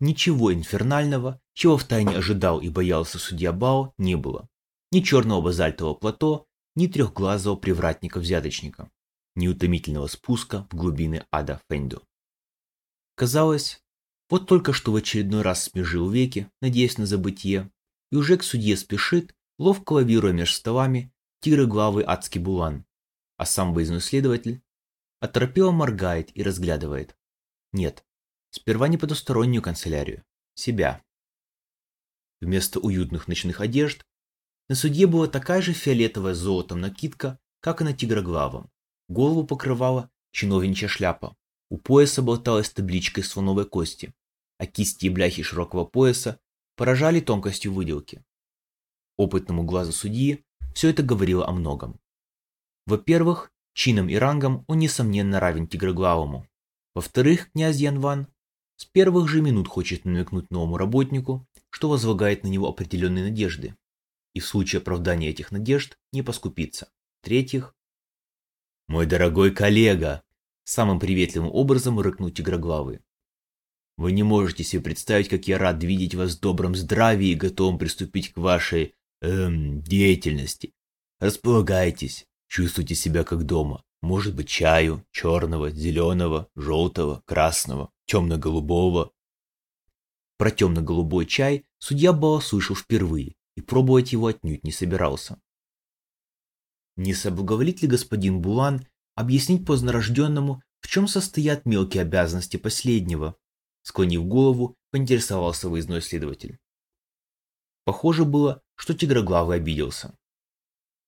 Ничего инфернального, чего втайне ожидал и боялся судья Бао, не было. Ни черного базальтового плато, ни трехглазого привратника-взяточника, ни утомительного спуска в глубины ада Фэнду. Казалось, вот только что в очередной раз смежил веки, надеясь на забытие, и уже к судье спешит, ловко лавируя между столами, тигроглавый адский булан, а сам выездной следователь оторопело моргает и разглядывает. Нет, сперва не потустороннюю канцелярию, себя. Вместо уютных ночных одежд на судье была такая же фиолетовая золотом накидка, как и на тигроглавом. Голову покрывала чиновничья шляпа. У пояса болталась табличка из слоновой кости, а кисти и бляхи широкого пояса поражали тонкостью выделки. Опытному глазу судьи все это говорило о многом. Во-первых, чином и рангом он, несомненно, равен Тигроглавому. Во-вторых, князь Ян Ван с первых же минут хочет намекнуть новому работнику, что возлагает на него определенные надежды, и в случае оправдания этих надежд не поскупится. В-третьих, «Мой дорогой коллега!» самым приветливым образом рыкнул Тигроглавый. Вы не можете себе представить, как я рад видеть вас в добром здравии и готовым приступить к вашей, эм, деятельности. Располагайтесь, чувствуйте себя как дома. Может быть, чаю, черного, зеленого, желтого, красного, темно-голубого. Про темно-голубой чай судья Бао слышал впервые и пробовать его отнюдь не собирался. Не соблаговолит ли господин Булан объяснить позднорожденному, в чем состоят мелкие обязанности последнего, Склонив голову, поинтересовался выездной следователь. Похоже было, что Тигроглавый обиделся.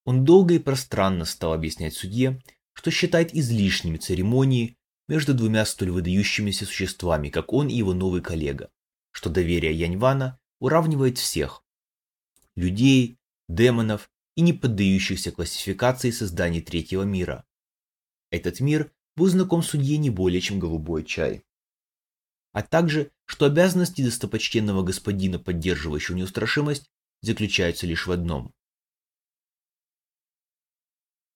Он долго и пространно стал объяснять судье, что считает излишними церемонии между двумя столь выдающимися существами, как он и его новый коллега, что доверие Яньвана уравнивает всех – людей, демонов и не поддающихся классификации созданий третьего мира. Этот мир был знаком судье не более, чем голубой чай а также, что обязанности достопочтенного господина, поддерживающего неустрашимость, заключаются лишь в одном.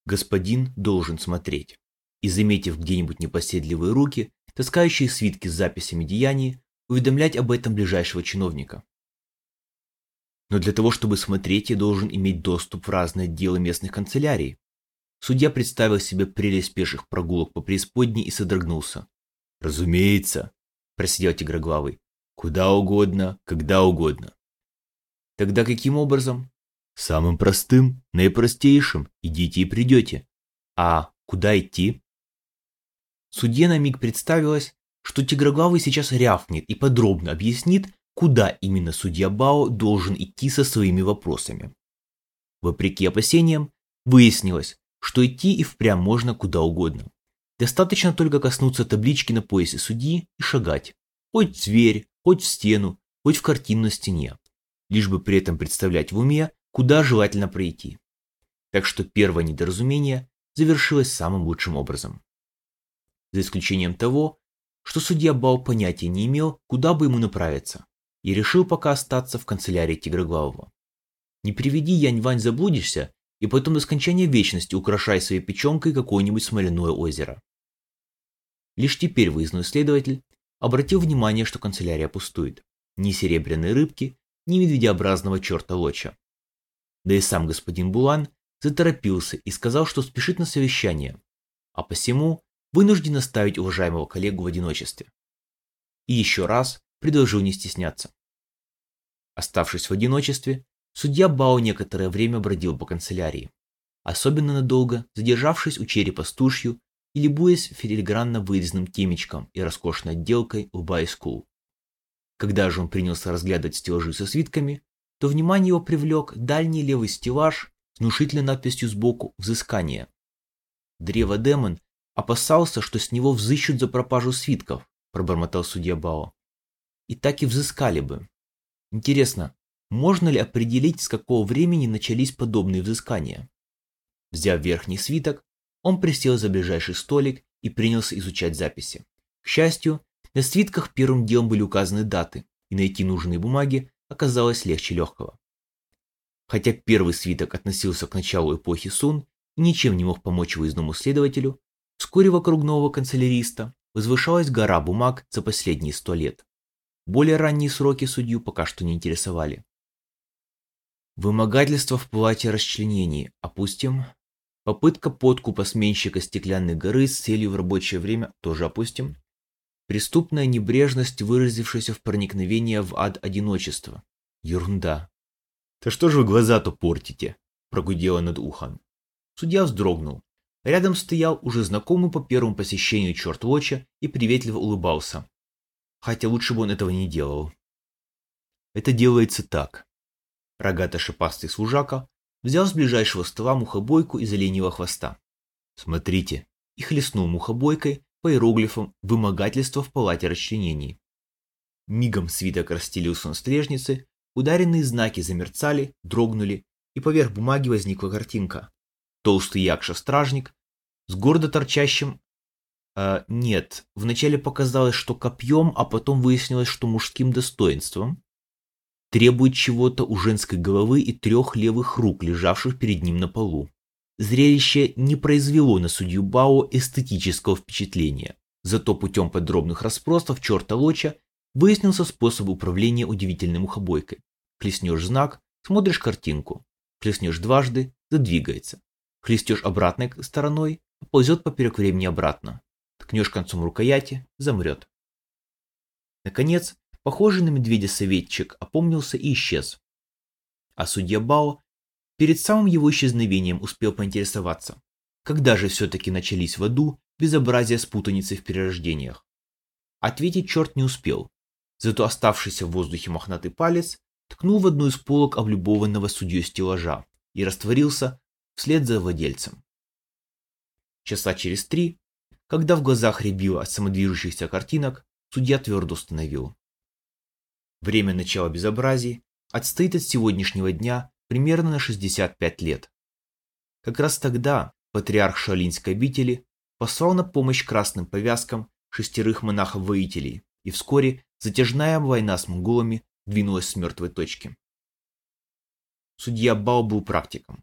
Господин должен смотреть, и, заметив где-нибудь непоседливые руки, таскающие свитки с записями деяний, уведомлять об этом ближайшего чиновника. Но для того, чтобы смотреть, я должен иметь доступ в разные отделы местных канцелярий. Судья представил себе прелесть пеших прогулок по преисподней и содрогнулся. Разумеется, просидел Тигроглавый. Куда угодно, когда угодно. Тогда каким образом? Самым простым, наипростейшим. Идите и придете. А куда идти? Судье на миг представилось, что Тигроглавый сейчас рявкнет и подробно объяснит, куда именно судья Бао должен идти со своими вопросами. Вопреки опасениям, выяснилось, что идти и впрямь можно куда угодно. Достаточно только коснуться таблички на поясе судьи и шагать. Хоть в дверь, хоть в стену, хоть в картину на стене. Лишь бы при этом представлять в уме, куда желательно пройти. Так что первое недоразумение завершилось самым лучшим образом. За исключением того, что судья Бао понятия не имел, куда бы ему направиться, и решил пока остаться в канцелярии Тигроглавого. Не приведи Янь-Вань заблудишься, и потом до скончания вечности украшай своей печенкой какое-нибудь смоляное озеро. Лишь теперь выездной следователь обратил внимание, что канцелярия пустует. Ни серебряной рыбки, ни медведеобразного черта лоча. Да и сам господин Булан заторопился и сказал, что спешит на совещание, а посему вынужден оставить уважаемого коллегу в одиночестве. И еще раз предложил не стесняться. Оставшись в одиночестве, Судья Бао некоторое время бродил по канцелярии, особенно надолго задержавшись у черепа с тушью и любуясь филигранно вырезанным темечком и роскошной отделкой в Байскул. Когда же он принялся разглядывать стеллажи со свитками, то внимание его привлек дальний левый стеллаж с внушительной надписью сбоку «Взыскание». Древо-демон опасался, что с него взыщут за пропажу свитков, пробормотал судья Бао. И так и взыскали бы. Интересно, можно ли определить, с какого времени начались подобные взыскания? Взяв верхний свиток, он присел за ближайший столик и принялся изучать записи. К счастью, на свитках первым делом были указаны даты, и найти нужные бумаги оказалось легче легкого. Хотя первый свиток относился к началу эпохи Сун и ничем не мог помочь выездному следователю, вскоре вокруг нового канцеляриста возвышалась гора бумаг за последние сто лет. Более ранние сроки судью пока что не интересовали. Вымогательство в плате расчленений. Опустим. Попытка подкупа сменщика стеклянной горы с целью в рабочее время тоже опустим. Преступная небрежность, выразившаяся в проникновении в ад одиночества. Ерунда. «Да что же вы глаза-то портите?» – прогудела над ухом. Судья вздрогнул. Рядом стоял уже знакомый по первому посещению черт Лоча и приветливо улыбался. Хотя лучше бы он этого не делал. Это делается так. Рогато-шипастый служака взял с ближайшего стола мухобойку из оленьего хвоста. Смотрите, и хлестнул мухобойкой по иероглифам вымогательства в палате расчленений. Мигом свиток расстелился на стрежнице, ударенные знаки замерцали, дрогнули, и поверх бумаги возникла картинка. Толстый якша-стражник с гордо торчащим... Э, нет, вначале показалось, что копьем, а потом выяснилось, что мужским достоинством требует чего-то у женской головы и трех левых рук, лежавших перед ним на полу. Зрелище не произвело на судью Бао эстетического впечатления, зато путем подробных расспросов черта Лоча выяснился способ управления удивительной мухобойкой. Хлестнешь знак, смотришь картинку. Хлестнешь дважды, задвигается. Хлестешь обратной стороной, ползет поперек времени обратно. Ткнешь концом рукояти, замрет. Наконец, похожий на медведя советчик опомнился и исчез. А судья Бао перед самым его исчезновением успел поинтересоваться, когда же все-таки начались в аду безобразия с путаницей в перерождениях. Ответить черт не успел, зато оставшийся в воздухе мохнатый палец ткнул в одну из полок облюбованного судьей стеллажа и растворился вслед за владельцем. Часа через три, когда в глазах рябило от самодвижущихся картинок, судья твердо установил. Время начала безобразий отстоит от сегодняшнего дня примерно на 65 лет. Как раз тогда патриарх Шалинской обители послал на помощь красным повязкам шестерых монахов-воителей, и вскоре затяжная война с монголами двинулась с мертвой точки. Судья Бао был практиком,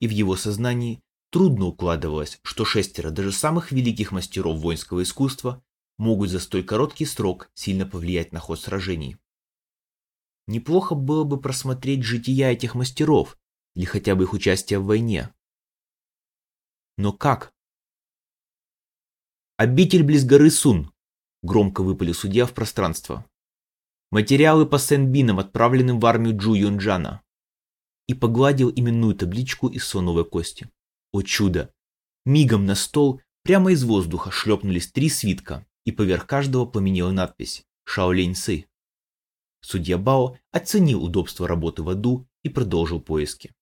и в его сознании Трудно укладывалось, что шестеро даже самых великих мастеров воинского искусства могут за столь короткий срок сильно повлиять на ход сражений. Неплохо было бы просмотреть жития этих мастеров или хотя бы их участие в войне. Но как? «Обитель близ горы Сун», — громко выпалил судья в пространство. «Материалы по Сен-Бинам, отправленным в армию Джу Юнджана». И погладил именную табличку из слоновой кости. О чудо! Мигом на стол прямо из воздуха шлепнулись три свитка, и поверх каждого пламенела надпись «Шаолинь Сы». Судья Бао оценил удобство работы в аду и продолжил поиски.